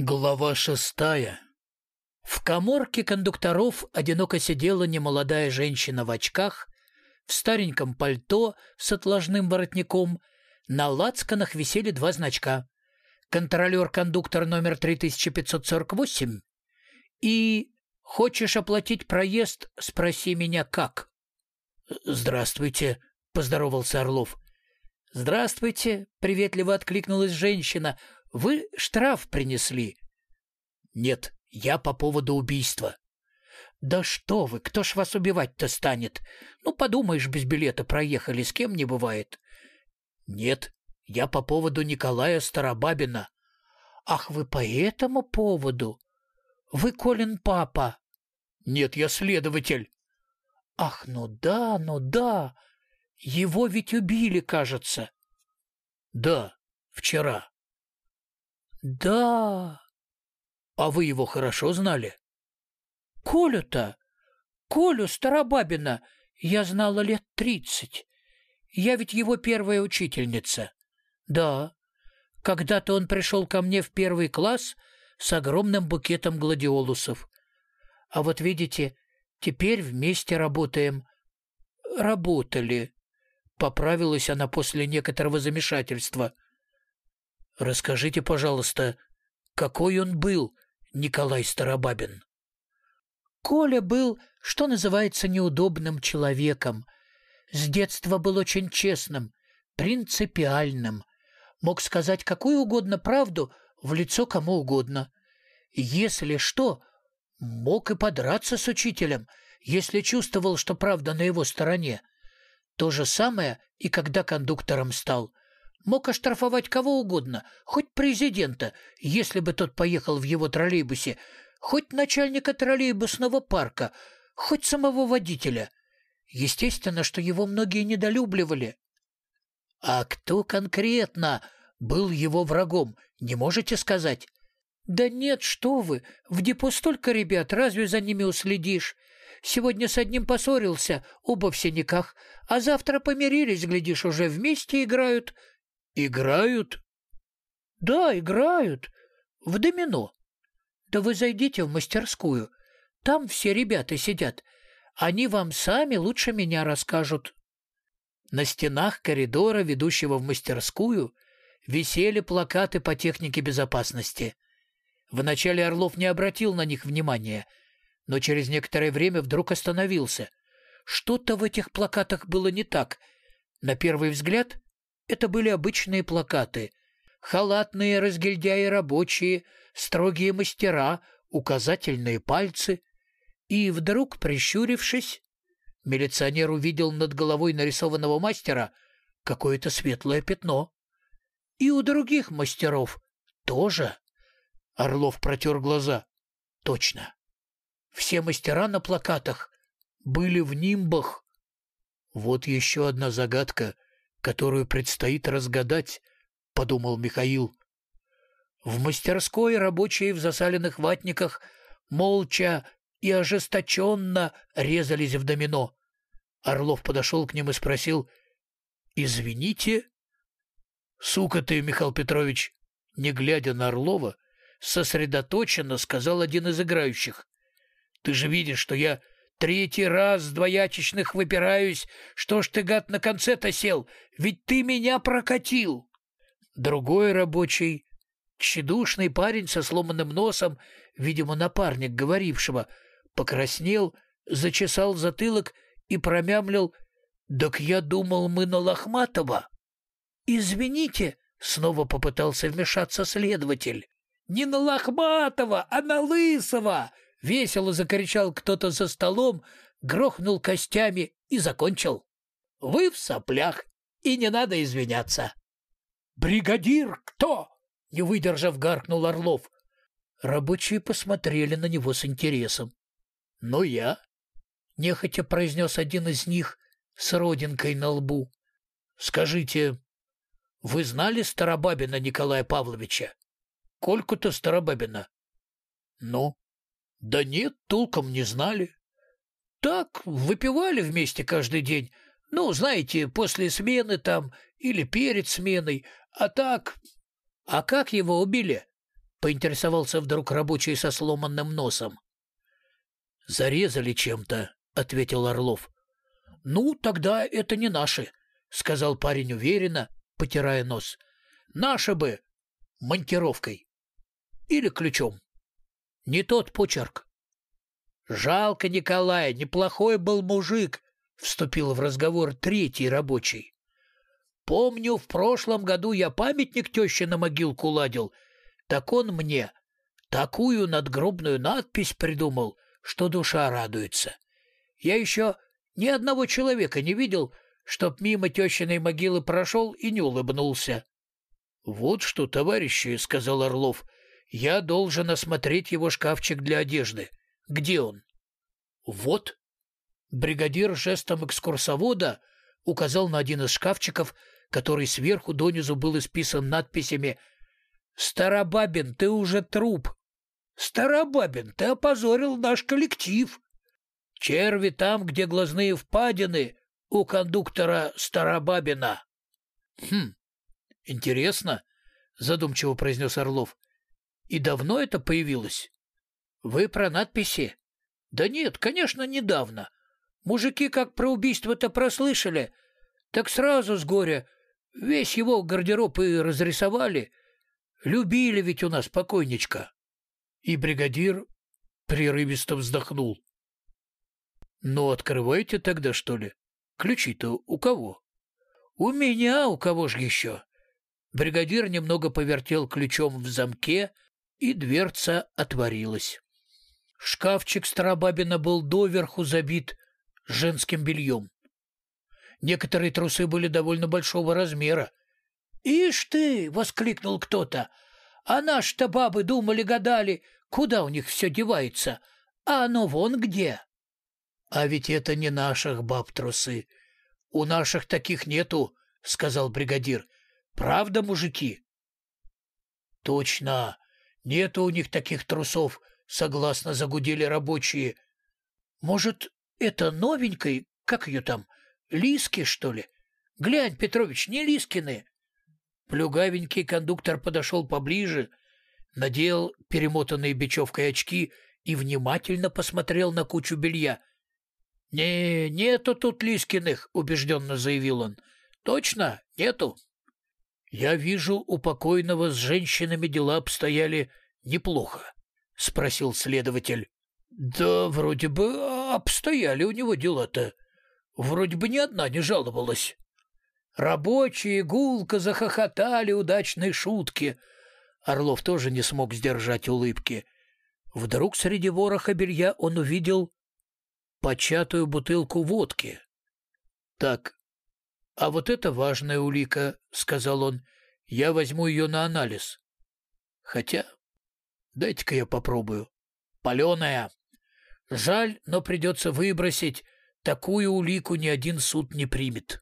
Глава шестая В коморке кондукторов одиноко сидела немолодая женщина в очках, в стареньком пальто с отложным воротником, на лацканах висели два значка. Контролер-кондуктор номер 3548 и «Хочешь оплатить проезд? Спроси меня как». «Здравствуйте», — поздоровался Орлов. «Здравствуйте», — приветливо откликнулась женщина, вы штраф принесли. Нет, я по поводу убийства. Да что вы, кто ж вас убивать-то станет? Ну, подумаешь, без билета проехали, с кем не бывает. Нет, я по поводу Николая Старобабина. Ах, вы по этому поводу? Вы Колин папа? Нет, я следователь. Ах, ну да, ну да. Его ведь убили, кажется. Да, вчера. «Да...» «А вы его хорошо знали?» «Колю-то? Колю Старобабина я знала лет тридцать. Я ведь его первая учительница. Да, когда-то он пришел ко мне в первый класс с огромным букетом гладиолусов. А вот видите, теперь вместе работаем. Работали». Поправилась она после некоторого замешательства – Расскажите, пожалуйста, какой он был, Николай Старобабин? Коля был, что называется, неудобным человеком. С детства был очень честным, принципиальным. Мог сказать какую угодно правду в лицо кому угодно. Если что, мог и подраться с учителем, если чувствовал, что правда на его стороне. То же самое и когда кондуктором стал – Мог оштрафовать кого угодно, хоть президента, если бы тот поехал в его троллейбусе, хоть начальника троллейбусного парка, хоть самого водителя. Естественно, что его многие недолюбливали. А кто конкретно был его врагом, не можете сказать? Да нет, что вы, в депо столько ребят, разве за ними уследишь? Сегодня с одним поссорился, оба в синяках, а завтра помирились, глядишь, уже вместе играют. «Играют?» «Да, играют. В домино. Да вы зайдите в мастерскую. Там все ребята сидят. Они вам сами лучше меня расскажут». На стенах коридора, ведущего в мастерскую, висели плакаты по технике безопасности. Вначале Орлов не обратил на них внимания, но через некоторое время вдруг остановился. Что-то в этих плакатах было не так. На первый взгляд это были обычные плакаты. Халатные разгильдяи рабочие, строгие мастера, указательные пальцы. И вдруг, прищурившись, милиционер увидел над головой нарисованного мастера какое-то светлое пятно. И у других мастеров тоже. Орлов протер глаза. Точно. Все мастера на плакатах были в нимбах. Вот еще одна загадка — которую предстоит разгадать, — подумал Михаил. В мастерской рабочие в засаленных ватниках молча и ожесточенно резались в домино. Орлов подошел к ним и спросил, «Извините?» «Сука ты, Михаил Петрович!» Не глядя на Орлова, сосредоточенно сказал один из играющих. «Ты же видишь, что я Третий раз двоячечных выпираюсь. Что ж ты, гад, на конце-то сел? Ведь ты меня прокатил. Другой рабочий, тщедушный парень со сломанным носом, видимо, напарник говорившего, покраснел, зачесал затылок и промямлил «Так я думал, мы на Лохматова». «Извините», — снова попытался вмешаться следователь. «Не на Лохматова, а на Лысого!» Весело закричал кто-то за столом, грохнул костями и закончил. Вы в соплях, и не надо извиняться. «Бригадир кто?» — не выдержав, гаркнул Орлов. Рабочие посмотрели на него с интересом. «Ну, я?» — нехотя произнес один из них с родинкой на лбу. «Скажите, вы знали Старобабина Николая Павловича? Кольку-то Старобабина?» «Ну?» Да нет, толком не знали. Так, выпивали вместе каждый день. Ну, знаете, после смены там или перед сменой. А так... А как его убили? — поинтересовался вдруг рабочий со сломанным носом. «Зарезали чем-то», — ответил Орлов. «Ну, тогда это не наши», — сказал парень уверенно, потирая нос. «Наши бы монтировкой или ключом. Не тот почерк». «Жалко Николая, неплохой был мужик», — вступил в разговор третий рабочий. «Помню, в прошлом году я памятник теще на могилку ладил, так он мне такую надгробную надпись придумал, что душа радуется. Я еще ни одного человека не видел, чтоб мимо тещиной могилы прошел и не улыбнулся. — Вот что, товарищи, — сказал Орлов, — я должен осмотреть его шкафчик для одежды. Где он? — Вот. Бригадир жестом экскурсовода указал на один из шкафчиков, который сверху донизу был исписан надписями «Старобабин, ты уже труп!» «Старобабин, ты опозорил наш коллектив!» Черви там, где глазные впадины у кондуктора Старобабина. — Хм, интересно, — задумчиво произнес Орлов. — И давно это появилось? — Вы про надписи? — Да нет, конечно, недавно. Мужики как про убийство-то прослышали, так сразу с горя весь его гардероб и разрисовали. Любили ведь у нас покойничка. И бригадир прерывисто вздохнул. Ну, открывайте тогда, что ли. Ключи-то у кого? У меня, у кого же еще? Бригадир немного повертел ключом в замке, и дверца отворилась. Шкафчик Старобабина был доверху забит женским бельем. Некоторые трусы были довольно большого размера. «Ишь ты!» — воскликнул кто-то. «А наши-то бабы думали-гадали, куда у них все девается, а оно вон где!» А ведь это не наших баб трусы. У наших таких нету, — сказал бригадир. Правда, мужики? Точно. Нету у них таких трусов, — согласно загудели рабочие. Может, это новенькой, как ее там, Лиски, что ли? Глянь, Петрович, не Лискины. Плюгавенький кондуктор подошел поближе, надел перемотанные бечевкой очки и внимательно посмотрел на кучу белья. «Не, нету тут Лискиных», — убежденно заявил он. «Точно, нету». «Я вижу, у покойного с женщинами дела обстояли неплохо», — спросил следователь. «Да вроде бы обстояли у него дела-то. Вроде бы ни одна не жаловалась». Рабочие гулко захохотали удачной шутки. Орлов тоже не смог сдержать улыбки. Вдруг среди вороха белья он увидел початую бутылку водки. «Так, а вот это важная улика», — сказал он. «Я возьму ее на анализ. Хотя, дайте-ка я попробую. Паленая. Жаль, но придется выбросить. Такую улику ни один суд не примет».